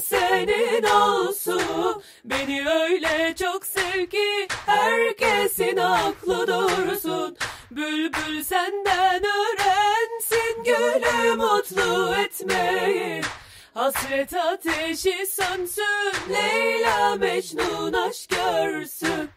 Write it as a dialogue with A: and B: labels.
A: senin olsun. Beni öyle çok sev herkesin aklı dursun. Bülbül senden öğrensin gülü mutlu etmeyi. Hasret ateşi sönsün Leyla Mecnun aşk görsün.